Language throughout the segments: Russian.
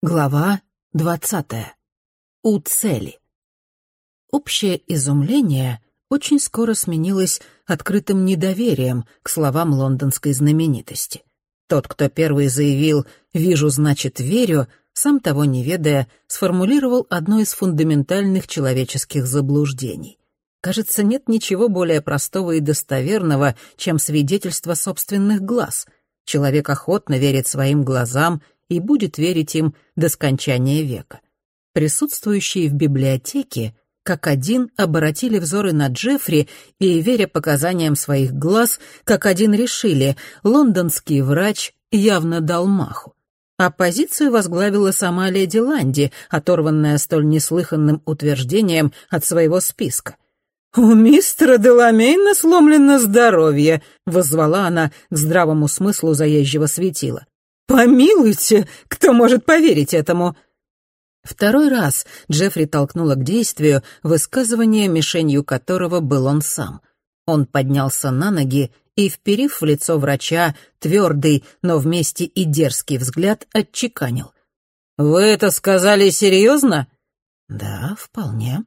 Глава двадцатая. У цели. Общее изумление очень скоро сменилось открытым недоверием к словам лондонской знаменитости. Тот, кто первый заявил «вижу, значит, верю», сам того не ведая, сформулировал одно из фундаментальных человеческих заблуждений. Кажется, нет ничего более простого и достоверного, чем свидетельство собственных глаз. Человек охотно верит своим глазам — и будет верить им до скончания века. Присутствующие в библиотеке как один обратили взоры на Джеффри и, веря показаниям своих глаз, как один решили, лондонский врач явно дал маху. Оппозицию возглавила сама леди Ланди, оторванная столь неслыханным утверждением от своего списка. «У мистера Деламейна сломлено здоровье», — воззвала она к здравому смыслу заезжего светила. «Помилуйте, кто может поверить этому?» Второй раз Джеффри толкнула к действию высказывание, мишенью которого был он сам. Он поднялся на ноги и, вперив в лицо врача твердый, но вместе и дерзкий взгляд, отчеканил. «Вы это сказали серьезно?» «Да, вполне».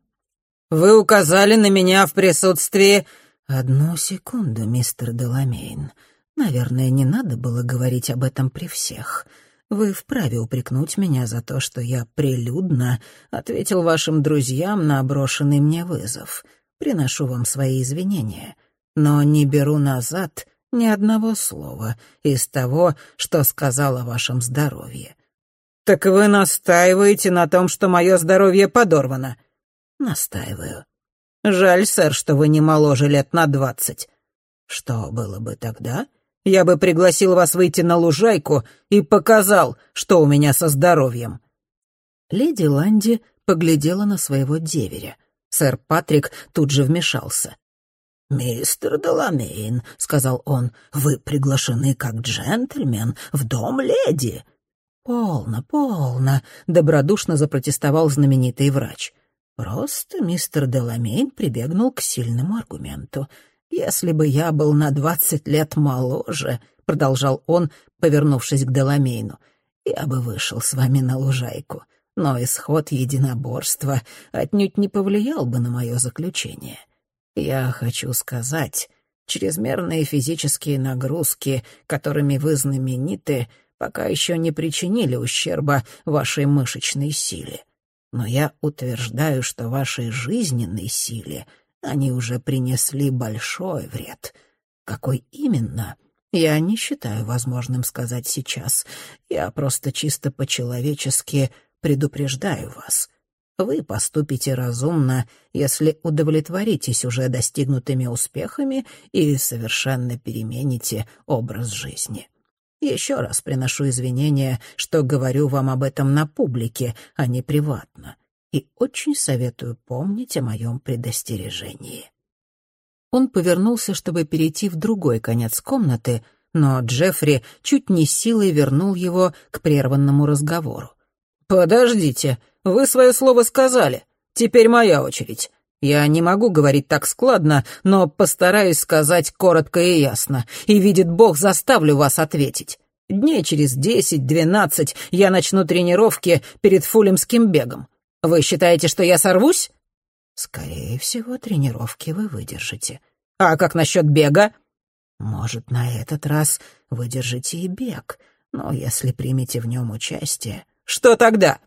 «Вы указали на меня в присутствии...» «Одну секунду, мистер Деламейн. Наверное, не надо было говорить об этом при всех. Вы вправе упрекнуть меня за то, что я прилюдно ответил вашим друзьям на брошенный мне вызов. Приношу вам свои извинения, но не беру назад ни одного слова из того, что сказал о вашем здоровье. «Так вы настаиваете на том, что мое здоровье подорвано?» «Настаиваю. Жаль, сэр, что вы не моложе лет на двадцать. Что было бы тогда, я бы пригласил вас выйти на лужайку и показал, что у меня со здоровьем». Леди Ланди поглядела на своего деверя. Сэр Патрик тут же вмешался. «Мистер Деламейн», — сказал он, — «вы приглашены как джентльмен в дом леди». «Полно, полно», — добродушно запротестовал знаменитый врач. «Просто мистер Деламейн прибегнул к сильному аргументу. «Если бы я был на двадцать лет моложе», — продолжал он, повернувшись к Деламейну, «я бы вышел с вами на лужайку, но исход единоборства отнюдь не повлиял бы на мое заключение. Я хочу сказать, чрезмерные физические нагрузки, которыми вы знамениты, пока еще не причинили ущерба вашей мышечной силе. Но я утверждаю, что вашей жизненной силе — они уже принесли большой вред. Какой именно, я не считаю возможным сказать сейчас. Я просто чисто по-человечески предупреждаю вас. Вы поступите разумно, если удовлетворитесь уже достигнутыми успехами и совершенно перемените образ жизни. Еще раз приношу извинения, что говорю вам об этом на публике, а не приватно и очень советую помнить о моем предостережении». Он повернулся, чтобы перейти в другой конец комнаты, но Джеффри чуть не силой вернул его к прерванному разговору. «Подождите, вы свое слово сказали. Теперь моя очередь. Я не могу говорить так складно, но постараюсь сказать коротко и ясно, и, видит Бог, заставлю вас ответить. Дней через десять-двенадцать я начну тренировки перед фулемским бегом. Вы считаете, что я сорвусь? Скорее всего, тренировки вы выдержите. А как насчет бега? Может, на этот раз выдержите и бег, но если примете в нем участие... Что тогда?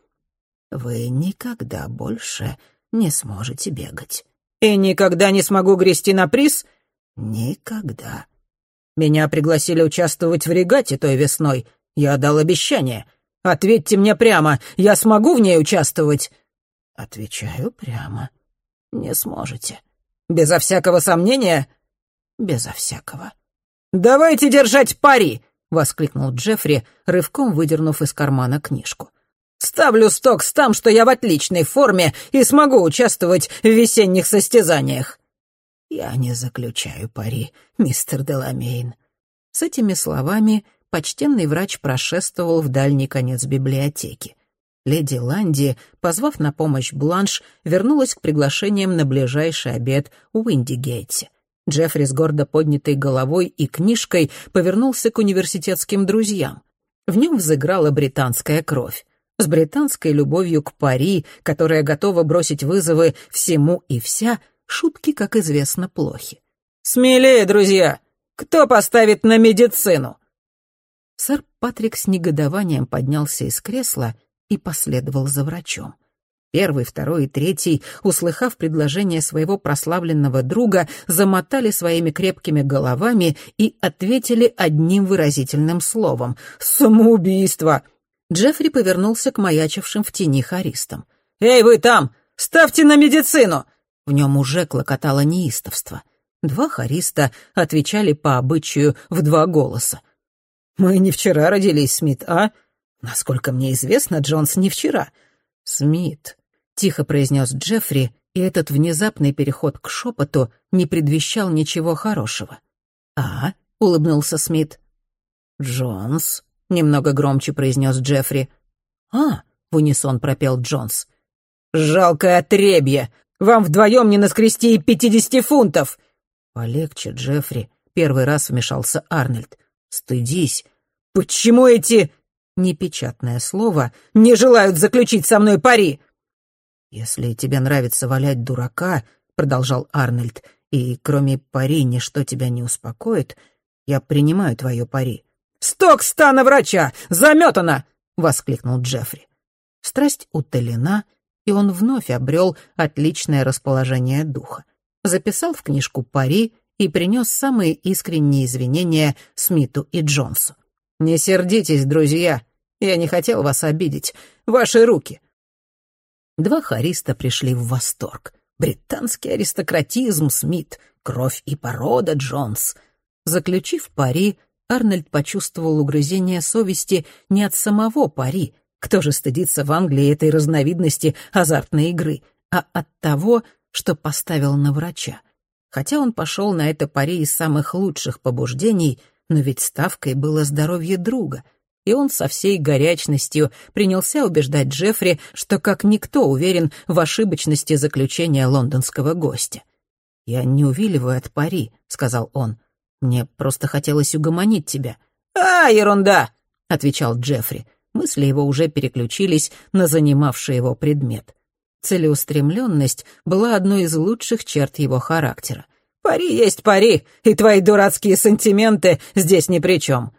Вы никогда больше не сможете бегать. И никогда не смогу грести на приз? Никогда. Меня пригласили участвовать в регате той весной. Я дал обещание. Ответьте мне прямо, я смогу в ней участвовать? Отвечаю прямо. Не сможете. Безо всякого сомнения? Безо всякого. «Давайте держать пари!» — воскликнул Джеффри, рывком выдернув из кармана книжку. «Ставлю сток с там, что я в отличной форме и смогу участвовать в весенних состязаниях». «Я не заключаю пари, мистер Деламейн». С этими словами почтенный врач прошествовал в дальний конец библиотеки. Леди Ланди, позвав на помощь Бланш, вернулась к приглашениям на ближайший обед в Уиндигейте. Джеффри с гордо поднятой головой и книжкой повернулся к университетским друзьям. В нем взыграла британская кровь. с британской любовью к пари, которая готова бросить вызовы всему и вся, шутки, как известно, плохи. «Смелее, друзья! Кто поставит на медицину?» Сэр Патрик с негодованием поднялся из кресла и последовал за врачом. Первый, второй и третий, услыхав предложение своего прославленного друга, замотали своими крепкими головами и ответили одним выразительным словом «Самоубийство!». Джеффри повернулся к маячившим в тени харистам. «Эй, вы там! Ставьте на медицину!» В нем уже клокотало неистовство. Два хариста отвечали по обычаю в два голоса. «Мы не вчера родились, Смит, а?» «Насколько мне известно, Джонс не вчера». «Смит», — тихо произнес Джеффри, и этот внезапный переход к шепоту не предвещал ничего хорошего. «А?» — улыбнулся Смит. «Джонс», — немного громче произнес Джеффри. «А?» — в унисон пропел Джонс. «Жалкое отребье! Вам вдвоем не наскрести и пятидесяти фунтов!» «Полегче, Джеффри», — первый раз вмешался Арнольд. «Стыдись». «Почему эти...» — непечатное слово — «не желают заключить со мной пари?» «Если тебе нравится валять дурака», — продолжал Арнольд, «и кроме пари ничто тебя не успокоит, я принимаю твое пари». «Сток стана врача! Заметана!» — воскликнул Джеффри. Страсть утолена, и он вновь обрел отличное расположение духа. Записал в книжку пари и принес самые искренние извинения Смиту и Джонсу. «Не сердитесь, друзья, я не хотел вас обидеть. Ваши руки». Два хариста пришли в восторг. Британский аристократизм Смит, кровь и порода Джонс. Заключив пари, Арнольд почувствовал угрызение совести не от самого пари, кто же стыдится в Англии этой разновидности азартной игры, а от того, что поставил на врача. Хотя он пошел на это пари из самых лучших побуждений, но ведь ставкой было здоровье друга, и он со всей горячностью принялся убеждать Джеффри, что как никто уверен в ошибочности заключения лондонского гостя. «Я не увиливаю от пари», — сказал он. «Мне просто хотелось угомонить тебя». «А, ерунда!» — отвечал Джеффри. Мысли его уже переключились на занимавший его предмет. Целеустремленность была одной из лучших черт его характера. «Пари есть пари, и твои дурацкие сантименты здесь ни при чем».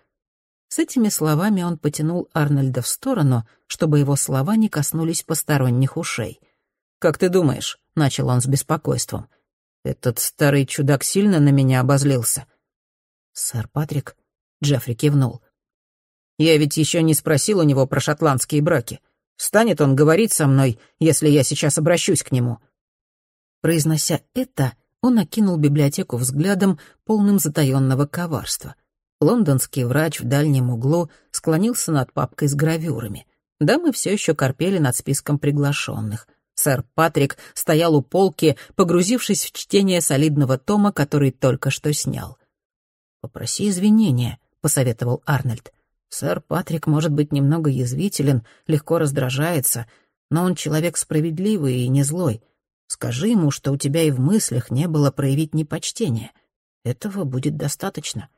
С этими словами он потянул Арнольда в сторону, чтобы его слова не коснулись посторонних ушей. «Как ты думаешь?» — начал он с беспокойством. «Этот старый чудак сильно на меня обозлился». «Сэр Патрик?» — Джеффри кивнул. «Я ведь еще не спросил у него про шотландские браки. Станет он говорить со мной, если я сейчас обращусь к нему?» Произнося это, он окинул библиотеку взглядом, полным затаённого коварства. Лондонский врач в дальнем углу склонился над папкой с гравюрами. Дамы все еще корпели над списком приглашенных. Сэр Патрик стоял у полки, погрузившись в чтение солидного тома, который только что снял. «Попроси извинения», — посоветовал Арнольд. Сэр Патрик может быть немного язвителен, легко раздражается, но он человек справедливый и не злой. Скажи ему, что у тебя и в мыслях не было проявить непочтение. Этого будет достаточно.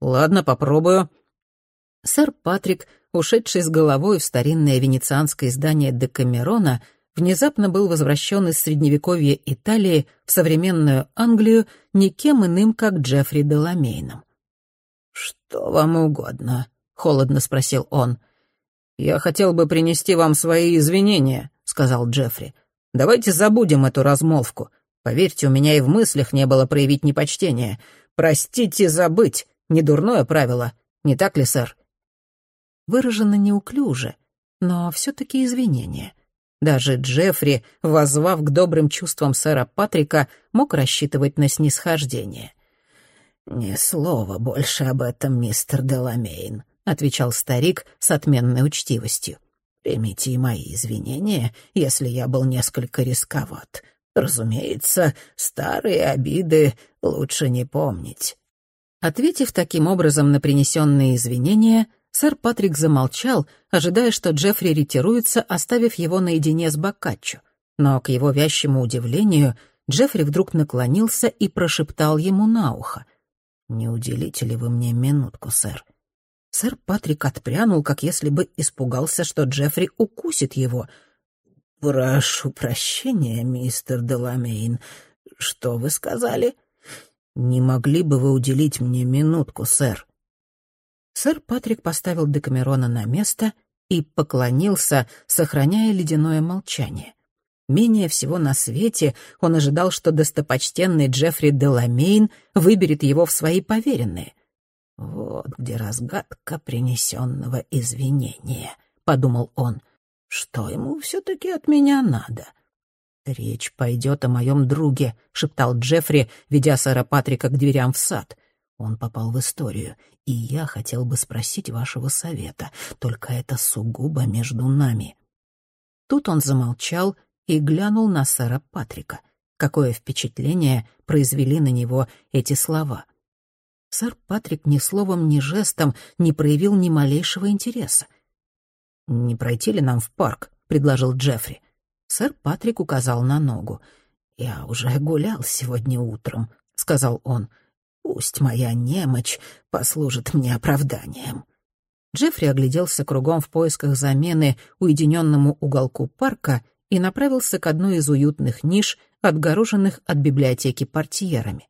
Ладно, попробую. Сэр Патрик, ушедший с головой в старинное венецианское издание Декамерона, внезапно был возвращен из средневековья Италии в современную Англию никем иным, как Джеффри Деламейном. «Что вам угодно?» — холодно спросил он. «Я хотел бы принести вам свои извинения», — сказал Джеффри. «Давайте забудем эту размолвку. Поверьте, у меня и в мыслях не было проявить непочтение. Простите забыть. Недурное правило. Не так ли, сэр?» Выражено неуклюже, но все-таки извинения. Даже Джеффри, воззвав к добрым чувствам сэра Патрика, мог рассчитывать на снисхождение. «Ни слова больше об этом, мистер Деламейн», отвечал старик с отменной учтивостью. «Примите мои извинения, если я был несколько рисковат. Разумеется, старые обиды лучше не помнить». Ответив таким образом на принесенные извинения, сэр Патрик замолчал, ожидая, что Джеффри ретируется, оставив его наедине с Боккаччо. Но, к его вящему удивлению, Джеффри вдруг наклонился и прошептал ему на ухо. «Не уделите ли вы мне минутку, сэр?» Сэр Патрик отпрянул, как если бы испугался, что Джеффри укусит его. «Прошу прощения, мистер Деламейн. Что вы сказали?» «Не могли бы вы уделить мне минутку, сэр?» Сэр Патрик поставил Декамерона на место и поклонился, сохраняя ледяное молчание. Менее всего на свете он ожидал, что достопочтенный Джеффри Деламейн выберет его в свои поверенные. «Вот где разгадка принесенного извинения», — подумал он. «Что ему все-таки от меня надо?» «Речь пойдет о моем друге», — шептал Джеффри, ведя сэра Патрика к дверям в сад. Он попал в историю, и я хотел бы спросить вашего совета, только это сугубо между нами. Тут он замолчал и глянул на сэра Патрика. Какое впечатление произвели на него эти слова. Сэр Патрик ни словом, ни жестом не проявил ни малейшего интереса. «Не пройти ли нам в парк?» — предложил Джеффри. Сэр Патрик указал на ногу. «Я уже гулял сегодня утром», — сказал он. «Пусть моя немочь послужит мне оправданием». Джеффри огляделся кругом в поисках замены уединенному уголку парка и направился к одной из уютных ниш, отгороженных от библиотеки портьерами.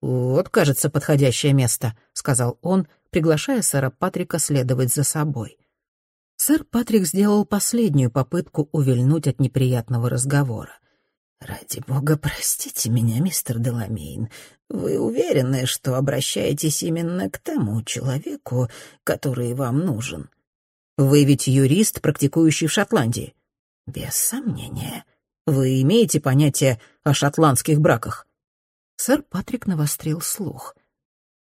«Вот, кажется, подходящее место», — сказал он, приглашая сэра Патрика следовать за собой. Сэр Патрик сделал последнюю попытку увильнуть от неприятного разговора. «Ради бога, простите меня, мистер Деламейн. Вы уверены, что обращаетесь именно к тому человеку, который вам нужен?» «Вы ведь юрист, практикующий в Шотландии?» «Без сомнения. Вы имеете понятие о шотландских браках?» Сэр Патрик навострил слух.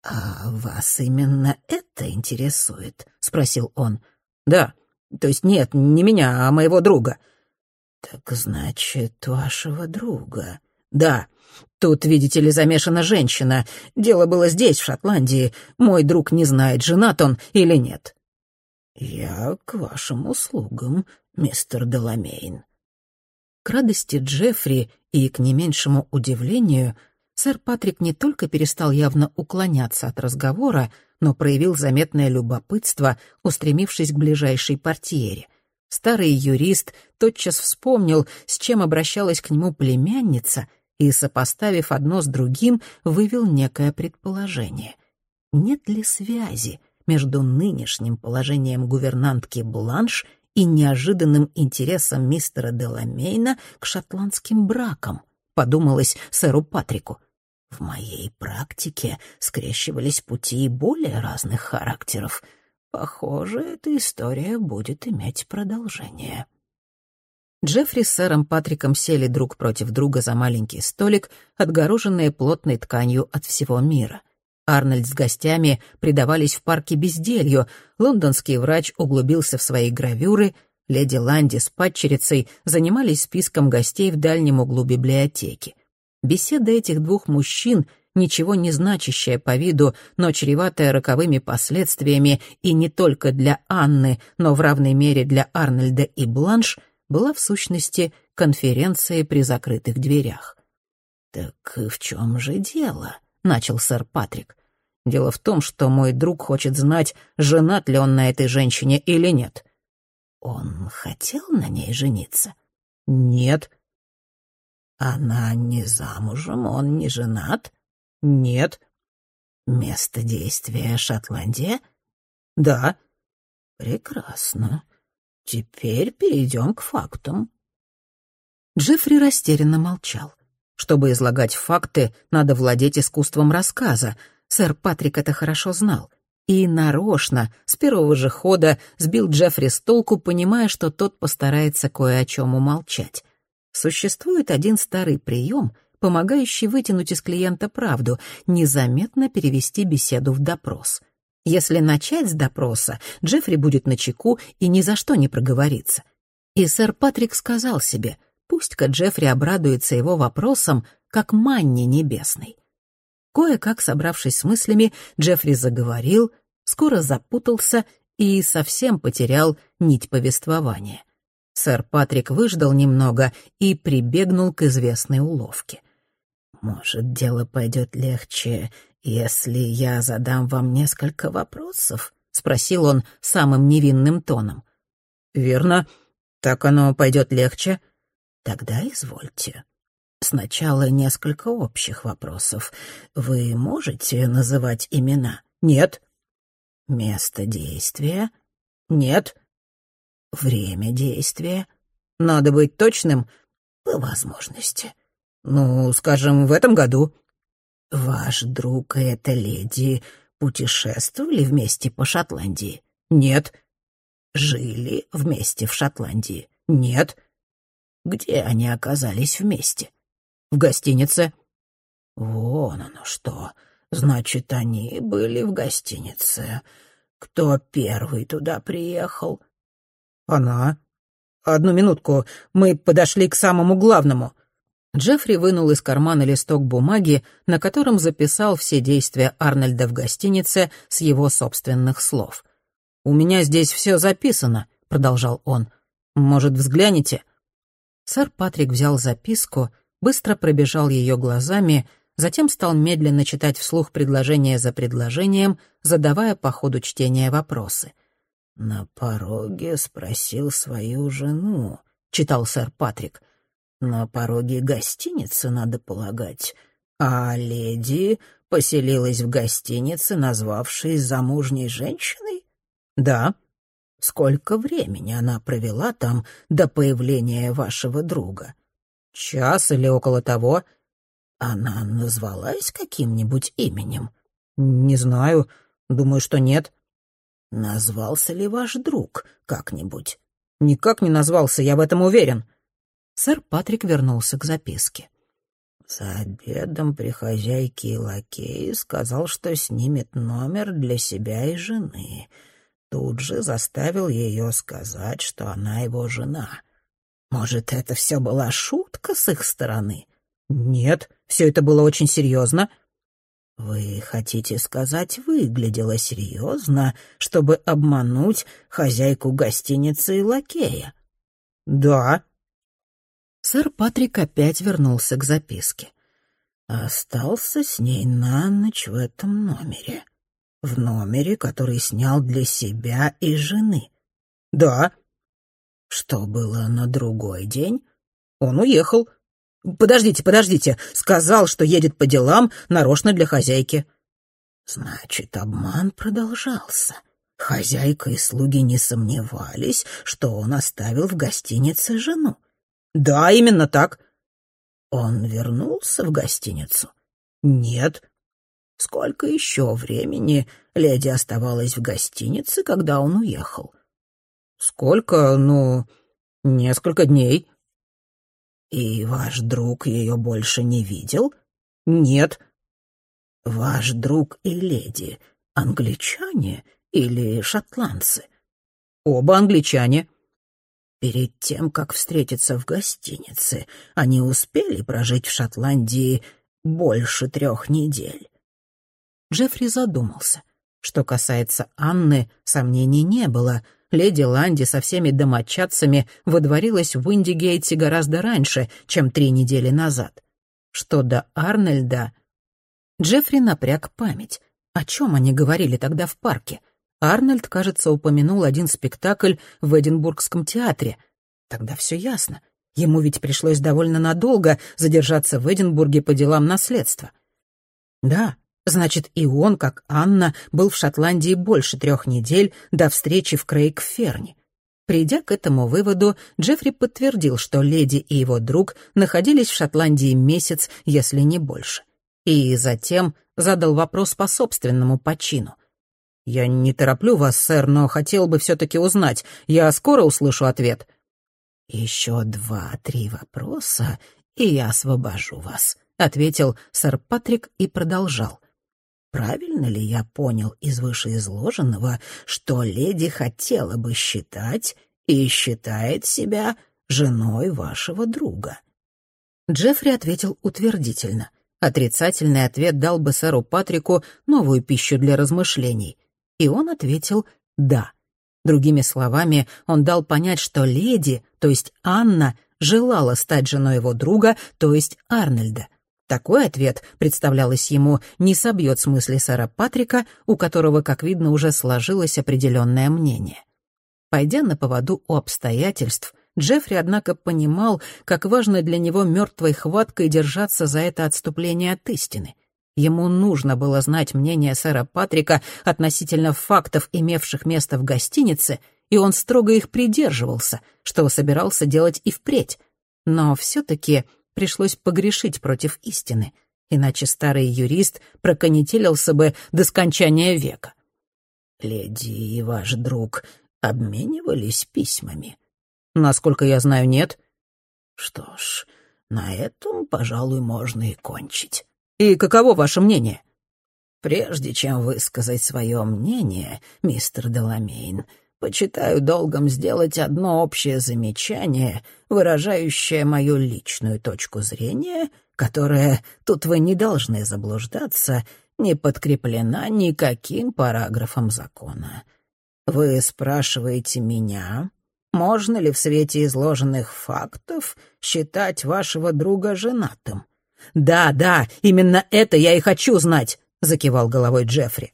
«А вас именно это интересует?» — спросил он. «Да». То есть нет, не меня, а моего друга». «Так значит, вашего друга?» «Да. Тут, видите ли, замешана женщина. Дело было здесь, в Шотландии. Мой друг не знает, женат он или нет». «Я к вашим услугам, мистер Деламейн». К радости Джеффри и к не меньшему удивлению — сэр Патрик не только перестал явно уклоняться от разговора, но проявил заметное любопытство, устремившись к ближайшей портьере. Старый юрист тотчас вспомнил, с чем обращалась к нему племянница, и, сопоставив одно с другим, вывел некое предположение. Нет ли связи между нынешним положением гувернантки Бланш и неожиданным интересом мистера Деламейна к шотландским бракам? Подумалось сэру Патрику. В моей практике скрещивались пути более разных характеров. Похоже, эта история будет иметь продолжение. Джеффри с сэром Патриком сели друг против друга за маленький столик, отгороженный плотной тканью от всего мира. Арнольд с гостями предавались в парке безделью, лондонский врач углубился в свои гравюры, леди Ланди с падчерицей занимались списком гостей в дальнем углу библиотеки. Беседа этих двух мужчин, ничего не значащая по виду, но чреватая роковыми последствиями и не только для Анны, но в равной мере для Арнольда и Бланш, была в сущности конференцией при закрытых дверях. «Так в чем же дело?» — начал сэр Патрик. «Дело в том, что мой друг хочет знать, женат ли он на этой женщине или нет». «Он хотел на ней жениться?» «Нет», она не замужем, он не женат? Нет. Место действия Шотландия? Да. Прекрасно. Теперь перейдем к фактам. Джеффри растерянно молчал. Чтобы излагать факты, надо владеть искусством рассказа. Сэр Патрик это хорошо знал. И нарочно, с первого же хода, сбил Джеффри с толку, понимая, что тот постарается кое о чем умолчать. Существует один старый прием, помогающий вытянуть из клиента правду, незаметно перевести беседу в допрос. Если начать с допроса, Джеффри будет на чеку и ни за что не проговорится. И сэр Патрик сказал себе, пусть-ка Джеффри обрадуется его вопросом, как манне небесной. Кое-как собравшись с мыслями, Джеффри заговорил, скоро запутался и совсем потерял нить повествования — Сэр Патрик выждал немного и прибегнул к известной уловке. «Может, дело пойдет легче, если я задам вам несколько вопросов?» — спросил он самым невинным тоном. «Верно. Так оно пойдет легче». «Тогда извольте. Сначала несколько общих вопросов. Вы можете называть имена?» «Нет». «Место действия?» «Нет». «Время действия?» «Надо быть точным». «По возможности». «Ну, скажем, в этом году». «Ваш друг и эта леди путешествовали вместе по Шотландии?» «Нет». «Жили вместе в Шотландии?» «Нет». «Где они оказались вместе?» «В гостинице». «Вон оно что. Значит, они были в гостинице. Кто первый туда приехал?» «Она. Одну минутку. Мы подошли к самому главному». Джеффри вынул из кармана листок бумаги, на котором записал все действия Арнольда в гостинице с его собственных слов. «У меня здесь все записано», — продолжал он. «Может, взгляните?» Сэр Патрик взял записку, быстро пробежал ее глазами, затем стал медленно читать вслух предложение за предложением, задавая по ходу чтения вопросы. «На пороге спросил свою жену», — читал сэр Патрик — на пороге гостиницы, надо полагать. А леди поселилась в гостинице, назвавшись замужней женщиной? Да. Сколько времени она провела там до появления вашего друга? Час или около того. Она назвалась каким-нибудь именем? Не знаю. Думаю, что нет. Назвался ли ваш друг как-нибудь? Никак не назвался, я в этом уверен. Сэр Патрик вернулся к записке. За обедом при хозяйке и лакее сказал, что снимет номер для себя и жены. Тут же заставил ее сказать, что она его жена. Может, это все была шутка с их стороны? Нет, все это было очень серьезно. Вы хотите сказать, выглядело серьезно, чтобы обмануть хозяйку гостиницы и лакея? Да, Сэр Патрик опять вернулся к записке. Остался с ней на ночь в этом номере. В номере, который снял для себя и жены. Да. Что было на другой день? Он уехал. Подождите, подождите. Сказал, что едет по делам нарочно для хозяйки. Значит, обман продолжался. Хозяйка и слуги не сомневались, что он оставил в гостинице жену. «Да, именно так». «Он вернулся в гостиницу?» «Нет». «Сколько еще времени леди оставалась в гостинице, когда он уехал?» «Сколько? Ну, несколько дней». «И ваш друг ее больше не видел?» «Нет». «Ваш друг и леди англичане или шотландцы?» «Оба англичане». Перед тем, как встретиться в гостинице, они успели прожить в Шотландии больше трех недель. Джеффри задумался. Что касается Анны, сомнений не было. Леди Ланди со всеми домочадцами водворилась в Уиндигейте гораздо раньше, чем три недели назад. Что до Арнольда... Джеффри напряг память. О чем они говорили тогда в парке? — Арнольд, кажется, упомянул один спектакль в Эдинбургском театре. Тогда все ясно. Ему ведь пришлось довольно надолго задержаться в Эдинбурге по делам наследства. Да, значит, и он, как Анна, был в Шотландии больше трех недель до встречи в Крейг-Ферни. Придя к этому выводу, Джеффри подтвердил, что леди и его друг находились в Шотландии месяц, если не больше. И затем задал вопрос по собственному почину — «Я не тороплю вас, сэр, но хотел бы все-таки узнать. Я скоро услышу ответ». «Еще два-три вопроса, и я освобожу вас», — ответил сэр Патрик и продолжал. «Правильно ли я понял из вышеизложенного, что леди хотела бы считать и считает себя женой вашего друга?» Джеффри ответил утвердительно. Отрицательный ответ дал бы сэру Патрику новую пищу для размышлений. И он ответил «да». Другими словами, он дал понять, что леди, то есть Анна, желала стать женой его друга, то есть Арнольда. Такой ответ, представлялось ему, не собьет с мысли сэра Патрика, у которого, как видно, уже сложилось определенное мнение. Пойдя на поводу у обстоятельств, Джеффри, однако, понимал, как важно для него мертвой хваткой держаться за это отступление от истины. Ему нужно было знать мнение сэра Патрика относительно фактов, имевших место в гостинице, и он строго их придерживался, что собирался делать и впредь. Но все-таки пришлось погрешить против истины, иначе старый юрист проконетелился бы до скончания века. «Леди и ваш друг обменивались письмами?» «Насколько я знаю, нет». «Что ж, на этом, пожалуй, можно и кончить». «И каково ваше мнение?» «Прежде чем высказать свое мнение, мистер Деламейн, почитаю долгом сделать одно общее замечание, выражающее мою личную точку зрения, которая, тут вы не должны заблуждаться, не подкреплена никаким параграфом закона. Вы спрашиваете меня, можно ли в свете изложенных фактов считать вашего друга женатым? «Да, да, именно это я и хочу знать», — закивал головой Джеффри.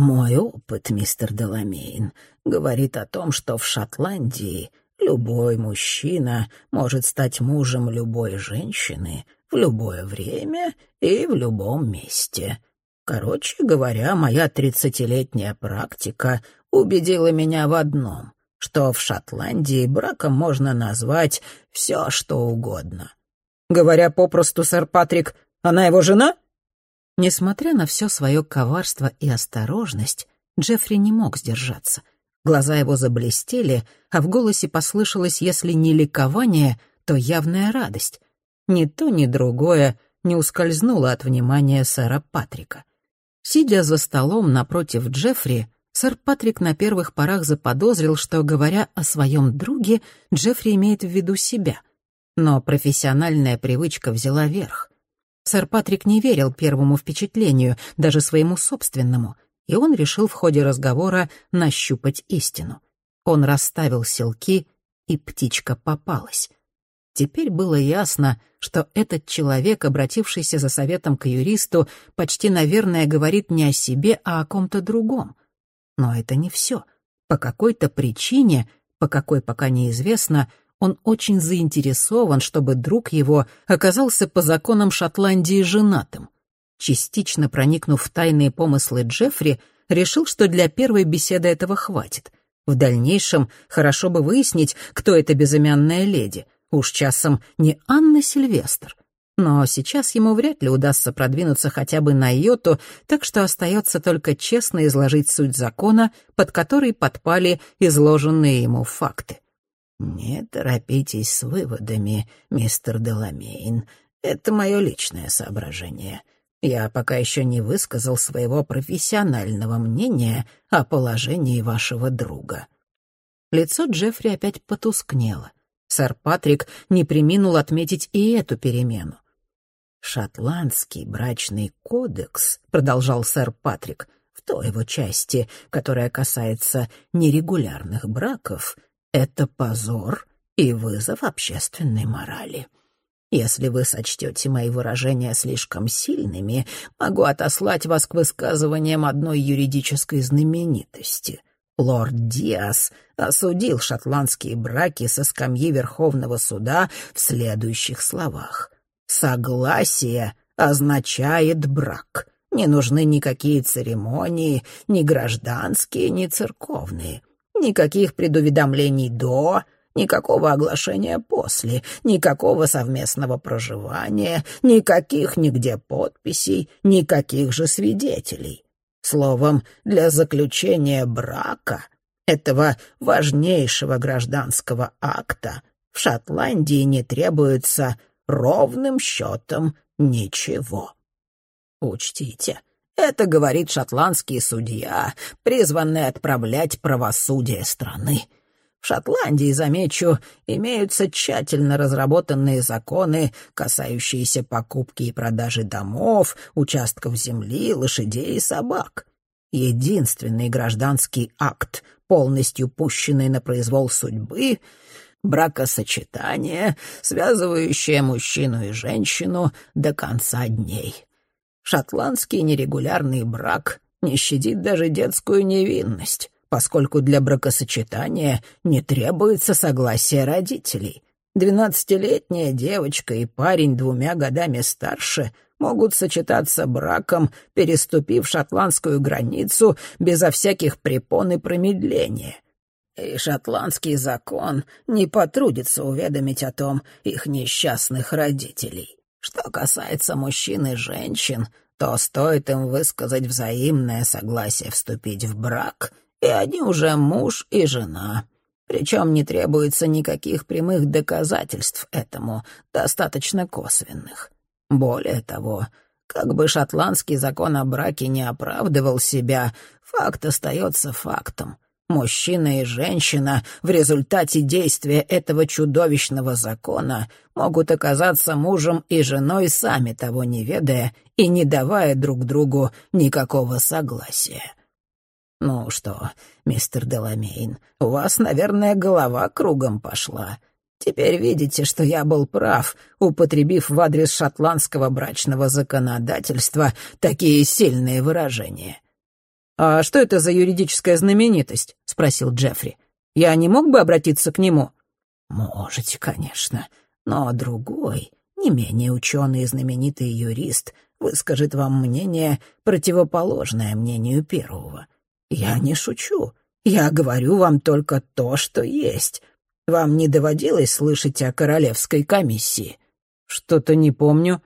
«Мой опыт, мистер Деламейн, говорит о том, что в Шотландии любой мужчина может стать мужем любой женщины в любое время и в любом месте. Короче говоря, моя тридцатилетняя практика убедила меня в одном, что в Шотландии браком можно назвать все, что угодно». «Говоря попросту, сэр Патрик, она его жена?» Несмотря на все свое коварство и осторожность, Джеффри не мог сдержаться. Глаза его заблестели, а в голосе послышалось, если не ликование, то явная радость. Ни то, ни другое не ускользнуло от внимания сэра Патрика. Сидя за столом напротив Джеффри, сэр Патрик на первых порах заподозрил, что, говоря о своем друге, Джеффри имеет в виду себя. Но профессиональная привычка взяла верх. Сэр Патрик не верил первому впечатлению, даже своему собственному, и он решил в ходе разговора нащупать истину. Он расставил селки, и птичка попалась. Теперь было ясно, что этот человек, обратившийся за советом к юристу, почти, наверное, говорит не о себе, а о ком-то другом. Но это не все. По какой-то причине, по какой пока неизвестно, он очень заинтересован, чтобы друг его оказался по законам Шотландии женатым. Частично проникнув в тайные помыслы Джеффри, решил, что для первой беседы этого хватит. В дальнейшем хорошо бы выяснить, кто эта безымянная леди. Уж часом не Анна Сильвестр. Но сейчас ему вряд ли удастся продвинуться хотя бы на йоту, так что остается только честно изложить суть закона, под который подпали изложенные ему факты. «Не торопитесь с выводами, мистер Деламейн. Это мое личное соображение. Я пока еще не высказал своего профессионального мнения о положении вашего друга». Лицо Джеффри опять потускнело. Сэр Патрик не приминул отметить и эту перемену. «Шотландский брачный кодекс», — продолжал сэр Патрик, — «в той его части, которая касается нерегулярных браков, — это позор и вызов общественной морали. Если вы сочтете мои выражения слишком сильными, могу отослать вас к высказываниям одной юридической знаменитости. Лорд Диас осудил шотландские браки со скамьи Верховного суда в следующих словах. «Согласие означает брак. Не нужны никакие церемонии, ни гражданские, ни церковные. Никаких предуведомлений до, никакого оглашения после, никакого совместного проживания, никаких нигде подписей, никаких же свидетелей. Словом, для заключения брака, этого важнейшего гражданского акта, в Шотландии не требуется ровным счетом ничего. Учтите, это говорит шотландский судья, призванный отправлять правосудие страны. В Шотландии, замечу, имеются тщательно разработанные законы, касающиеся покупки и продажи домов, участков земли, лошадей и собак. Единственный гражданский акт, полностью пущенный на произвол судьбы, бракосочетание, связывающее мужчину и женщину до конца дней. Шотландский нерегулярный брак не щадит даже детскую невинность, поскольку для бракосочетания не требуется согласия родителей. Двенадцатилетняя девочка и парень двумя годами старше могут сочетаться браком, переступив шотландскую границу безо всяких препон и промедления — и шотландский закон не потрудится уведомить о том их несчастных родителей. Что касается мужчин и женщин, то стоит им высказать взаимное согласие вступить в брак, и они уже муж и жена. Причем не требуется никаких прямых доказательств этому, достаточно косвенных. Более того, как бы шотландский закон о браке не оправдывал себя, факт остается фактом — Мужчина и женщина в результате действия этого чудовищного закона могут оказаться мужем и женой, сами того не ведая и не давая друг другу никакого согласия. «Ну что, мистер Деламейн, у вас, наверное, голова кругом пошла. Теперь видите, что я был прав, употребив в адрес шотландского брачного законодательства такие сильные выражения». «А что это за юридическая знаменитость?» — спросил Джеффри. «Я не мог бы обратиться к нему?» «Можете, конечно, но другой, не менее ученый и знаменитый юрист выскажет вам мнение, противоположное мнению первого. Я не шучу, я говорю вам только то, что есть. Вам не доводилось слышать о королевской комиссии?» «Что-то не помню».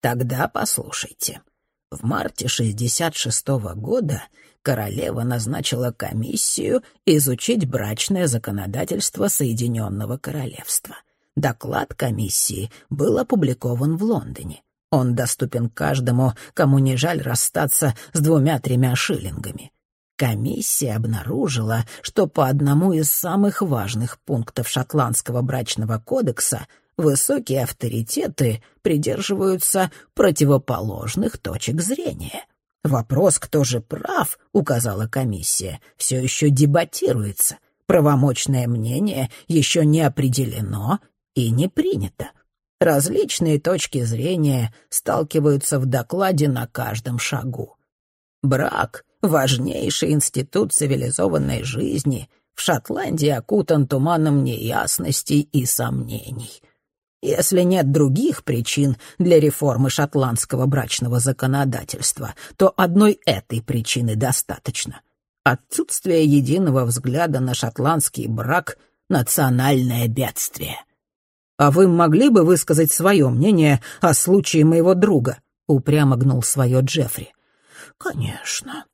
«Тогда послушайте. В марте 66 -го года королева назначила комиссию изучить брачное законодательство Соединенного Королевства. Доклад комиссии был опубликован в Лондоне. Он доступен каждому, кому не жаль расстаться с двумя-тремя шиллингами. Комиссия обнаружила, что по одному из самых важных пунктов шотландского брачного кодекса высокие авторитеты придерживаются противоположных точек зрения. Вопрос, кто же прав, указала комиссия, все еще дебатируется. Правомочное мнение еще не определено и не принято. Различные точки зрения сталкиваются в докладе на каждом шагу. Брак — важнейший институт цивилизованной жизни — в Шотландии окутан туманом неясностей и сомнений. Если нет других причин для реформы шотландского брачного законодательства, то одной этой причины достаточно. Отсутствие единого взгляда на шотландский брак — национальное бедствие. «А вы могли бы высказать свое мнение о случае моего друга?» — упрямо гнул свое Джеффри. «Конечно.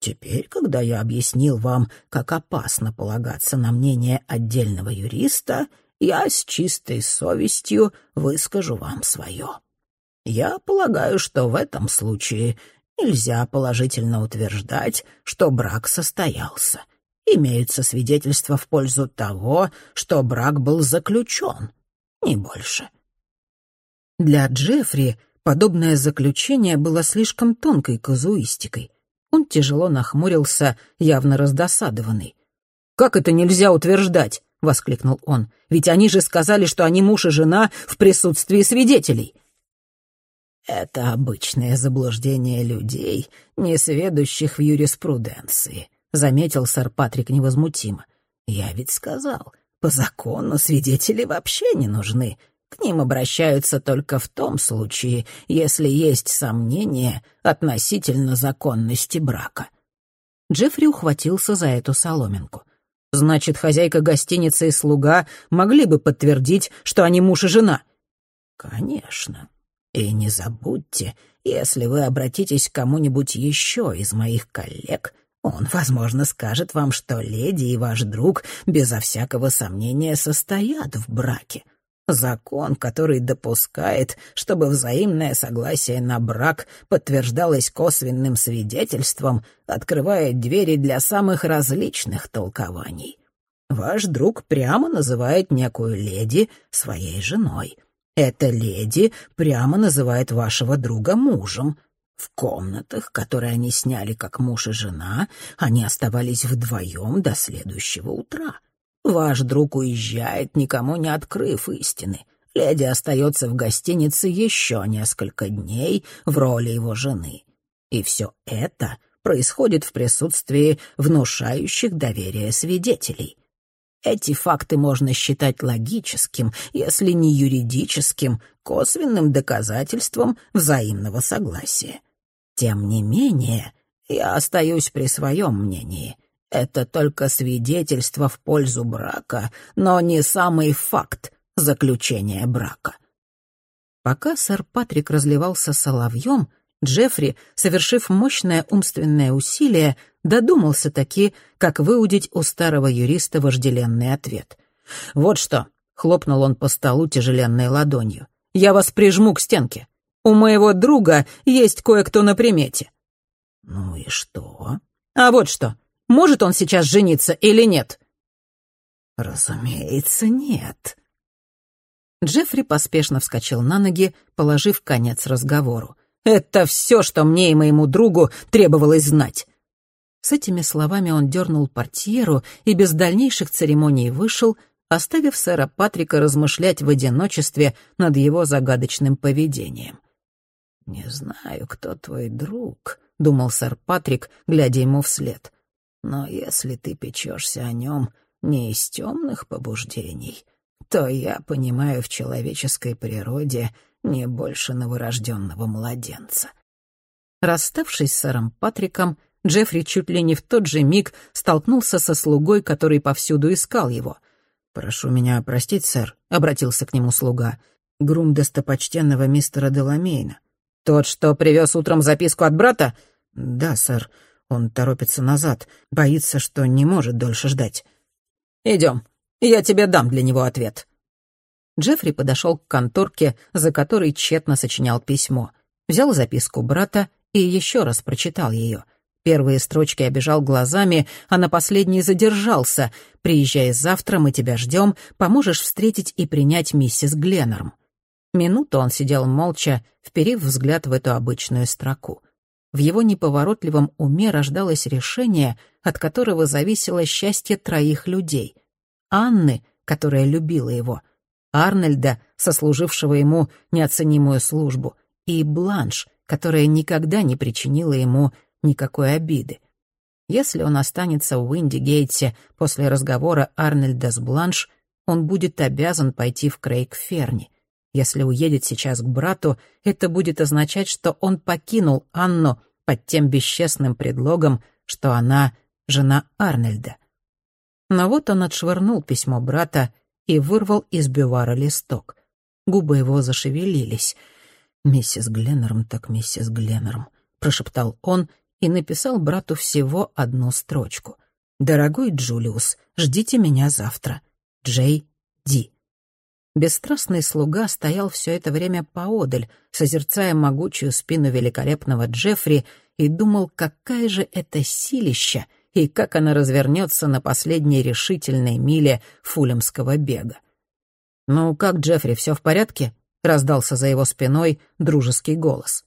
Теперь, когда я объяснил вам, как опасно полагаться на мнение отдельного юриста, я с чистой совестью выскажу вам свое. Я полагаю, что в этом случае нельзя положительно утверждать, что брак состоялся. Имеются свидетельства в пользу того, что брак был заключен, не больше. Для Джеффри подобное заключение было слишком тонкой казуистикой. Он тяжело нахмурился, явно раздосадованный. «Как это нельзя утверждать? — воскликнул он. «Ведь они же сказали, что они муж и жена в присутствии свидетелей». «Это обычное заблуждение людей, не сведущих в юриспруденции», — заметил сэр Патрик невозмутимо. «Я ведь сказал, по закону свидетели вообще не нужны. К ним обращаются только в том случае, если есть сомнения относительно законности брака». Джеффри ухватился за эту соломинку. Значит, хозяйка гостиницы и слуга могли бы подтвердить, что они муж и жена. Конечно. И не забудьте, если вы обратитесь к кому-нибудь еще из моих коллег, он, возможно, скажет вам, что леди и ваш друг безо всякого сомнения состоят в браке. Закон, который допускает, чтобы взаимное согласие на брак подтверждалось косвенным свидетельством, открывает двери для самых различных толкований. Ваш друг прямо называет некую леди своей женой. Эта леди прямо называет вашего друга мужем. В комнатах, которые они сняли как муж и жена, они оставались вдвоем до следующего утра. Ваш друг уезжает, никому не открыв истины. Леди остается в гостинице еще несколько дней в роли его жены. И все это происходит в присутствии внушающих доверие свидетелей. Эти факты можно считать логическим, если не юридическим, косвенным доказательством взаимного согласия. Тем не менее, я остаюсь при своем мнении. Это только свидетельство в пользу брака, но не самый факт заключения брака. Пока сэр Патрик разливался соловьем, Джеффри, совершив мощное умственное усилие, додумался таки, как выудить у старого юриста вожделенный ответ. «Вот что», — хлопнул он по столу тяжеленной ладонью, — «я вас прижму к стенке. У моего друга есть кое-кто на примете». «Ну и что?» «А вот что. Может он сейчас жениться или нет?» «Разумеется, нет». Джеффри поспешно вскочил на ноги, положив конец разговору. Это все, что мне и моему другу требовалось знать. С этими словами он дернул портьеру и без дальнейших церемоний вышел, оставив сэра Патрика размышлять в одиночестве над его загадочным поведением. «Не знаю, кто твой друг», — думал сэр Патрик, глядя ему вслед. «Но если ты печешься о нем не из темных побуждений, то я понимаю в человеческой природе — не больше новорожденного младенца. Расставшись с сэром Патриком, Джеффри чуть ли не в тот же миг столкнулся со слугой, который повсюду искал его. «Прошу меня простить, сэр», — обратился к нему слуга, грум достопочтенного мистера Деламейна. «Тот, что привез утром записку от брата?» «Да, сэр. Он торопится назад, боится, что не может дольше ждать». «Идем, я тебе дам для него ответ». Джеффри подошел к конторке, за которой тщетно сочинял письмо. Взял записку брата и еще раз прочитал ее. Первые строчки обижал глазами, а на последней задержался. «Приезжай завтра, мы тебя ждем, поможешь встретить и принять миссис Гленнерм». Минуту он сидел молча, вперив взгляд в эту обычную строку. В его неповоротливом уме рождалось решение, от которого зависело счастье троих людей. Анны, которая любила его, Арнольда, сослужившего ему неоценимую службу, и Бланш, которая никогда не причинила ему никакой обиды. Если он останется в Уинди-Гейтсе после разговора Арнольда с Бланш, он будет обязан пойти в Крейг-Ферни. Если уедет сейчас к брату, это будет означать, что он покинул Анну под тем бесчестным предлогом, что она жена Арнольда. Но вот он отшвырнул письмо брата и вырвал из бювара листок. Губы его зашевелились. «Миссис Гленнерм так миссис Гленнерм», — прошептал он и написал брату всего одну строчку. «Дорогой Джулиус, ждите меня завтра. Джей Ди». Бесстрастный слуга стоял все это время поодаль, созерцая могучую спину великолепного Джеффри, и думал, какая же это силища — и как она развернется на последней решительной миле фулемского бега. «Ну как, Джеффри, все в порядке?» — раздался за его спиной дружеский голос.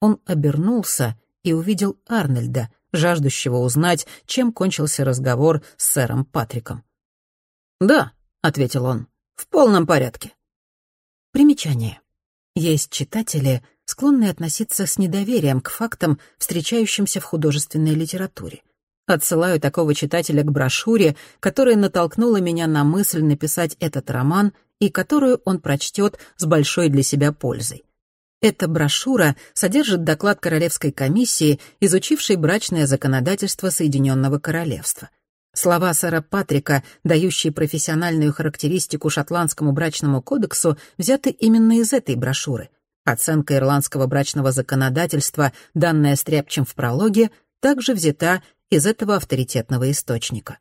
Он обернулся и увидел Арнольда, жаждущего узнать, чем кончился разговор с сэром Патриком. «Да», — ответил он, — «в полном порядке». Примечание. Есть читатели, склонные относиться с недоверием к фактам, встречающимся в художественной литературе. Отсылаю такого читателя к брошюре, которая натолкнула меня на мысль написать этот роман и которую он прочтет с большой для себя пользой. Эта брошюра содержит доклад Королевской комиссии, изучившей брачное законодательство Соединенного Королевства. Слова сэра Патрика, дающие профессиональную характеристику шотландскому брачному кодексу, взяты именно из этой брошюры. Оценка ирландского брачного законодательства, данная Стряпчем в прологе, также взята из этого авторитетного источника.